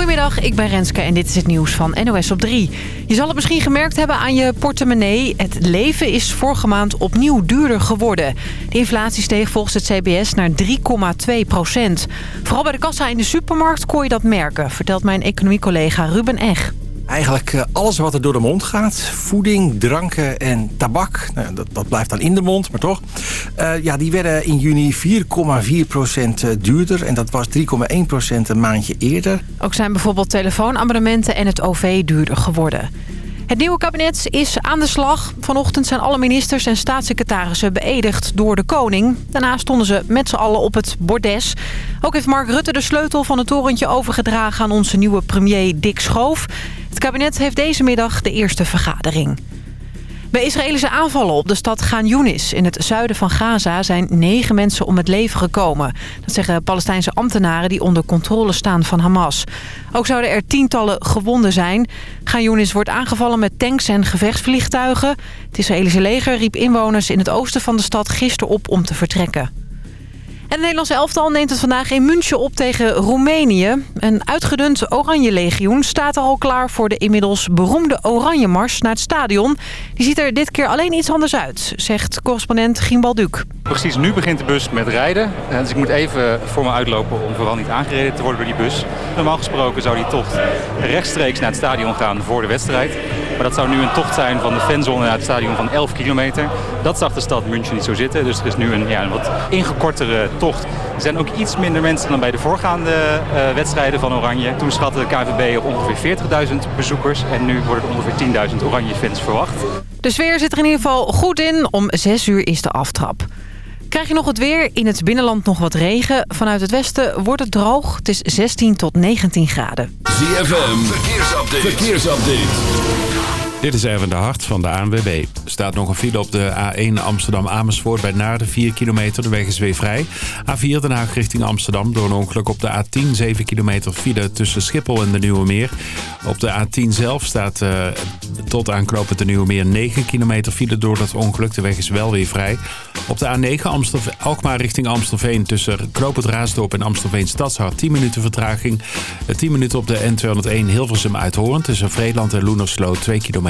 Goedemiddag, ik ben Renske en dit is het nieuws van NOS op 3. Je zal het misschien gemerkt hebben aan je portemonnee. Het leven is vorige maand opnieuw duurder geworden. De inflatie steeg volgens het CBS naar 3,2 procent. Vooral bij de kassa in de supermarkt kon je dat merken... vertelt mijn economiecollega Ruben Eg. Eigenlijk eh, alles wat er door de mond gaat. Voeding, dranken en tabak. Nou, dat, dat blijft dan in de mond, maar toch. Uh, ja, die werden in juni 4,4% duurder. En dat was 3,1% een maandje eerder. Ook zijn bijvoorbeeld telefoonabonnementen en het OV duurder geworden. Het nieuwe kabinet is aan de slag. Vanochtend zijn alle ministers en staatssecretarissen beëdigd door de koning. Daarna stonden ze met z'n allen op het bordes. Ook heeft Mark Rutte de sleutel van het torentje overgedragen aan onze nieuwe premier Dick Schoof. Het kabinet heeft deze middag de eerste vergadering. Bij Israëlische aanvallen op de stad Gaan in het zuiden van Gaza zijn negen mensen om het leven gekomen. Dat zeggen Palestijnse ambtenaren die onder controle staan van Hamas. Ook zouden er tientallen gewonden zijn. Gaan wordt aangevallen met tanks en gevechtsvliegtuigen. Het Israëlische leger riep inwoners in het oosten van de stad gisteren op om te vertrekken. En het Nederlandse elftal neemt het vandaag in München op tegen Roemenië. Een uitgedund Oranje Legioen staat al klaar voor de inmiddels beroemde Oranje Mars naar het stadion. Die ziet er dit keer alleen iets anders uit, zegt correspondent Gimbal Duc. Precies nu begint de bus met rijden. Eh, dus ik moet even voor me uitlopen om vooral niet aangereden te worden door die bus. Normaal gesproken zou die tocht rechtstreeks naar het stadion gaan voor de wedstrijd. Maar dat zou nu een tocht zijn van de fanzone naar het stadion van 11 kilometer. Dat zag de stad München niet zo zitten. Dus er is nu een, ja, een wat ingekortere tocht. Er zijn ook iets minder mensen dan bij de voorgaande uh, wedstrijden van Oranje. Toen schatte de KVB op ongeveer 40.000 bezoekers. En nu worden er ongeveer 10.000 Oranje fans verwacht. De sfeer zit er in ieder geval goed in. Om 6 uur is de aftrap. Krijg je nog het weer? In het binnenland nog wat regen. Vanuit het westen wordt het droog. Het is 16 tot 19 graden. ZFM, verkeersupdate. verkeersupdate. Dit is even de hart van de ANWB. Er staat nog een file op de A1 Amsterdam-Amersfoort bij Naarden, 4 kilometer. De weg is weer vrij. A4 Den Haag richting Amsterdam door een ongeluk op de A10, 7 kilometer file tussen Schiphol en de Nieuwe Meer. Op de A10 zelf staat uh, tot aanknopend de Nieuwe Meer 9 kilometer file door dat ongeluk. De weg is wel weer vrij. Op de A9 Amstelveen, Alkmaar richting Amstelveen tussen Knoopend Raasdorp en Amstelveen Stadshart 10 minuten vertraging. 10 eh, minuten op de N201 Hilversum Uithoorn tussen Vreeland en Loenersloot 2 kilometer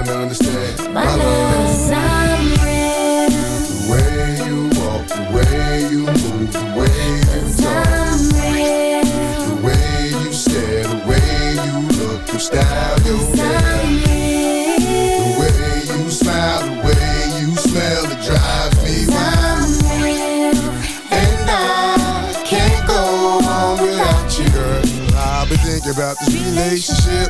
Yeah. But I don't understand. My love's I'm real. The way you walk, the way you move, the way you talk, I'm real. the way you stare, the way you look, your style, your hair, I'm real. the way you smile, the way you smell, it drives me wild. I'm real. And I can't go on without you, girl. I've been thinking about this relationship,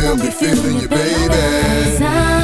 still be feeling you, baby.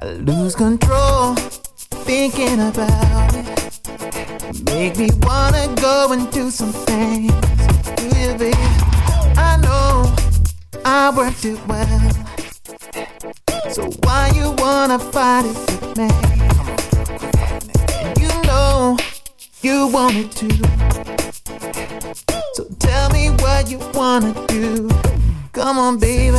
I lose control thinking about it. Make me wanna go and do some things. Do you, baby? I know I worked it well. So why you wanna fight it with me? You know you wanted to. So tell me what you wanna do. Come on, baby.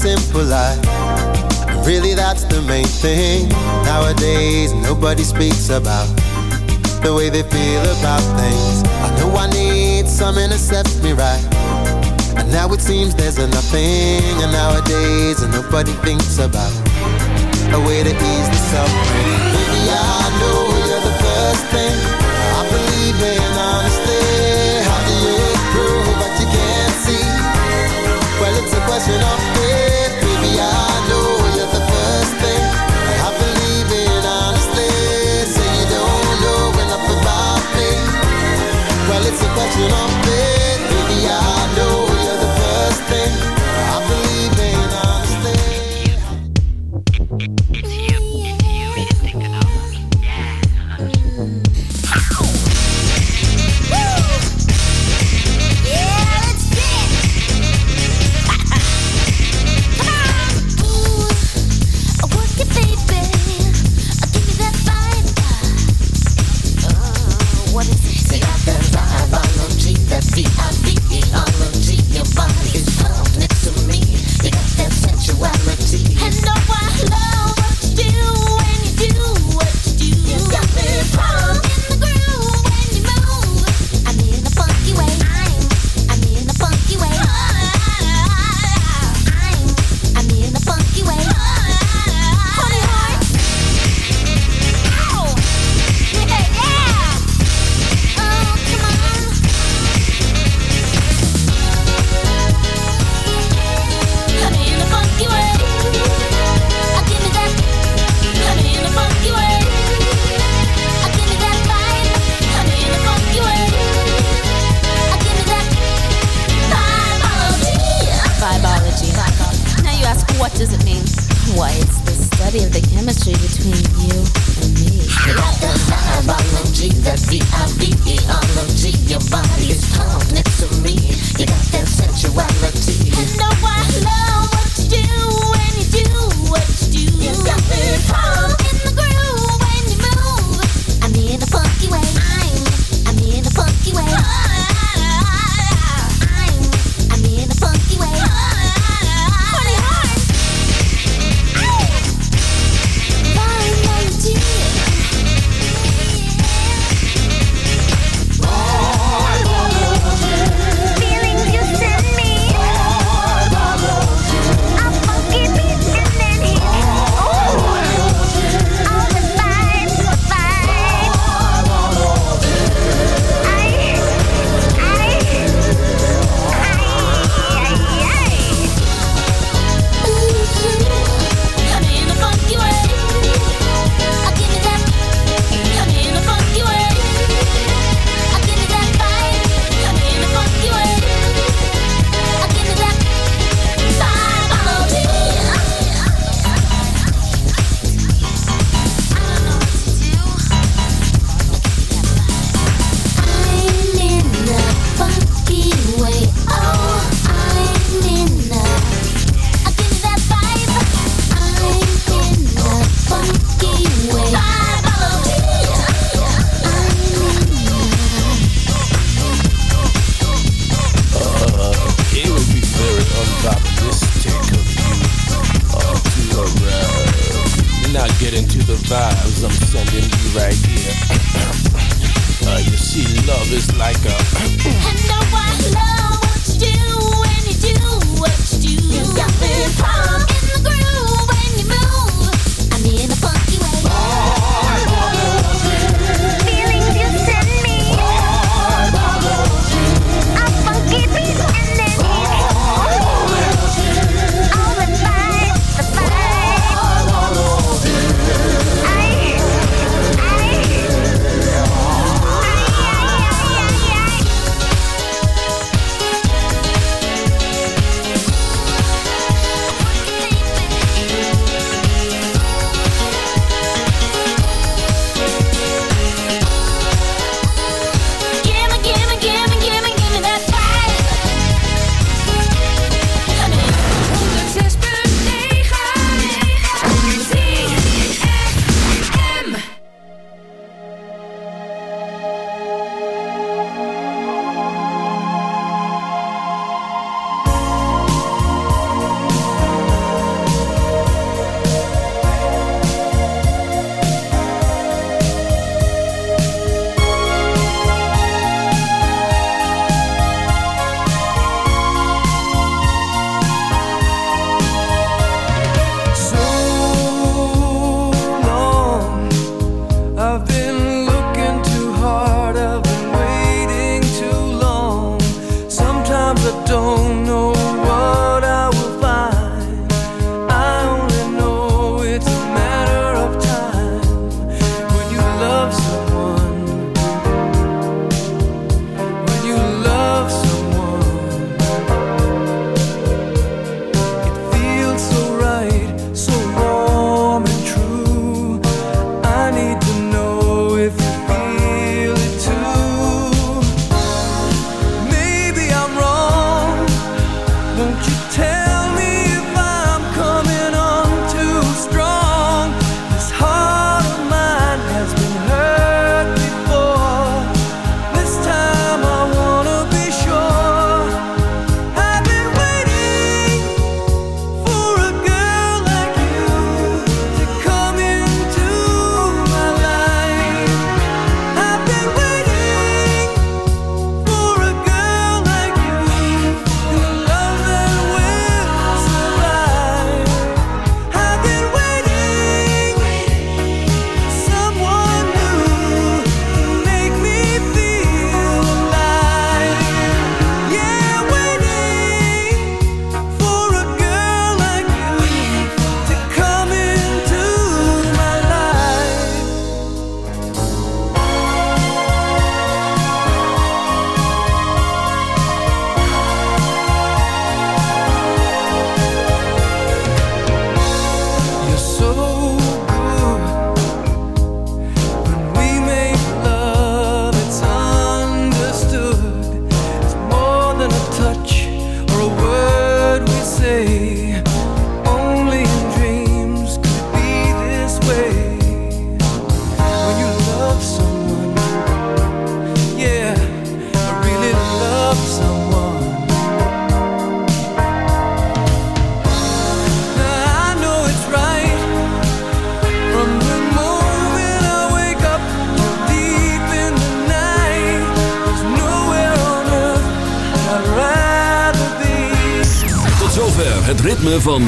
simple life. Really, that's the main thing. Nowadays, nobody speaks about the way they feel about things. I know I need something to set me right. And now it seems there's nothing. And nowadays, nobody thinks about a way to ease the suffering. Baby, I know you're the first thing I believe in, honestly.